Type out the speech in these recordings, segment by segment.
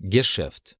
Гешефт.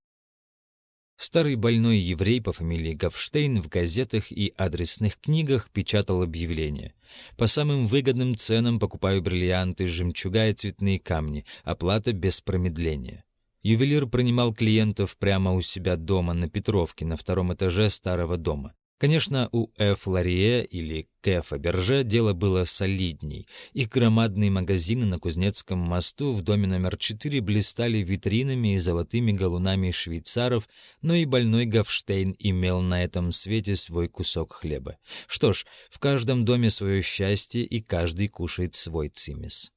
Старый больной еврей по фамилии Гавштейн в газетах и адресных книгах печатал объявления. По самым выгодным ценам покупаю бриллианты, жемчуга и цветные камни, оплата без промедления. Ювелир принимал клиентов прямо у себя дома на Петровке на втором этаже старого дома. Конечно, у Ф. Ларие или К. Фаберже дело было солидней. Их громадные магазины на Кузнецком мосту в доме номер 4 блистали витринами и золотыми галунами швейцаров, но и больной Гавштейн имел на этом свете свой кусок хлеба. Что ж, в каждом доме свое счастье, и каждый кушает свой цимис.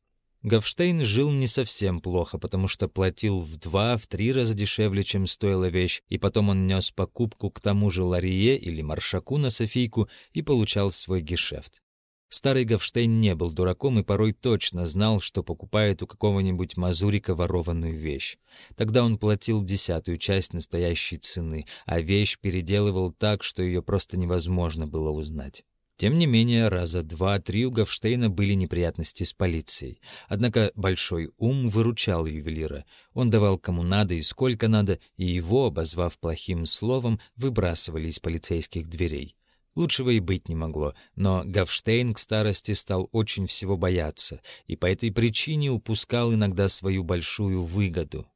Гавштейн жил не совсем плохо, потому что платил в два, в три раза дешевле, чем стоила вещь, и потом он нес покупку к тому же Ларие или Маршаку на Софийку и получал свой гешефт. Старый Гавштейн не был дураком и порой точно знал, что покупает у какого-нибудь мазурика ворованную вещь. Тогда он платил десятую часть настоящей цены, а вещь переделывал так, что ее просто невозможно было узнать. Тем не менее, раза два-три у Гавштейна были неприятности с полицией. Однако большой ум выручал ювелира. Он давал кому надо и сколько надо, и его, обозвав плохим словом, выбрасывали из полицейских дверей. Лучшего и быть не могло, но Гавштейн к старости стал очень всего бояться, и по этой причине упускал иногда свою большую выгоду.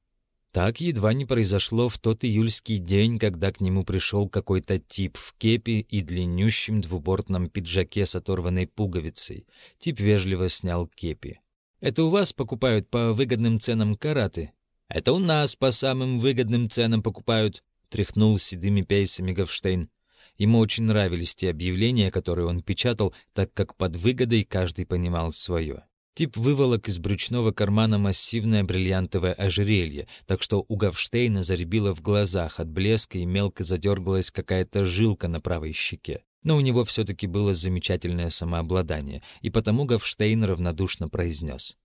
Так едва не произошло в тот июльский день, когда к нему пришел какой-то тип в кепи и длиннющем двубортном пиджаке с оторванной пуговицей. Тип вежливо снял кепи. «Это у вас покупают по выгодным ценам караты?» «Это у нас по самым выгодным ценам покупают», — тряхнул седыми пейсами Гавштейн. Ему очень нравились те объявления, которые он печатал, так как под выгодой каждый понимал свое. Тип выволок из брючного кармана массивное бриллиантовое ожерелье, так что у Гавштейна заребило в глазах от блеска и мелко задергалась какая-то жилка на правой щеке. Но у него все-таки было замечательное самообладание, и потому Гавштейн равнодушно произнес.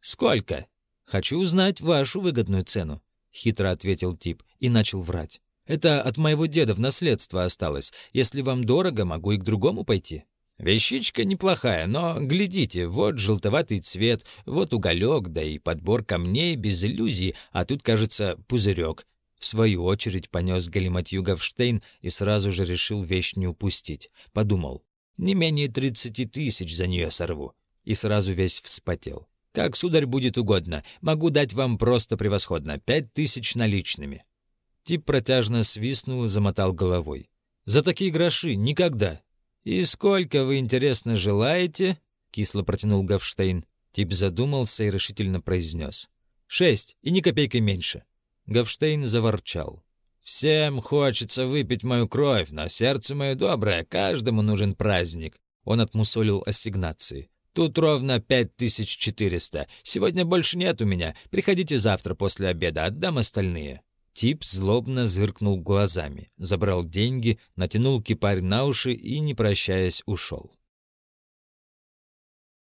«Сколько?» «Хочу узнать вашу выгодную цену», — хитро ответил тип и начал врать. «Это от моего деда в наследство осталось. Если вам дорого, могу и к другому пойти». Вещичка неплохая, но, глядите, вот желтоватый цвет, вот уголек, да и подбор камней без иллюзий, а тут, кажется, пузырек. В свою очередь понес галиматью Гавштейн и сразу же решил вещь не упустить. Подумал, не менее тридцати тысяч за нее сорву. И сразу весь вспотел. Как, сударь, будет угодно, могу дать вам просто превосходно, пять тысяч наличными. Тип протяжно свистнул и замотал головой. За такие гроши никогда. «И сколько вы, интересно, желаете?» — кисло протянул Гавштейн. Тип задумался и решительно произнес. «Шесть, и ни копейки меньше». Гавштейн заворчал. «Всем хочется выпить мою кровь, но сердце мое доброе, каждому нужен праздник». Он отмусолил ассигнации. «Тут ровно пять тысяч четыреста. Сегодня больше нет у меня. Приходите завтра после обеда, отдам остальные». Тип злобно зыркнул глазами, забрал деньги, натянул кипарь на уши и, не прощаясь, ушел.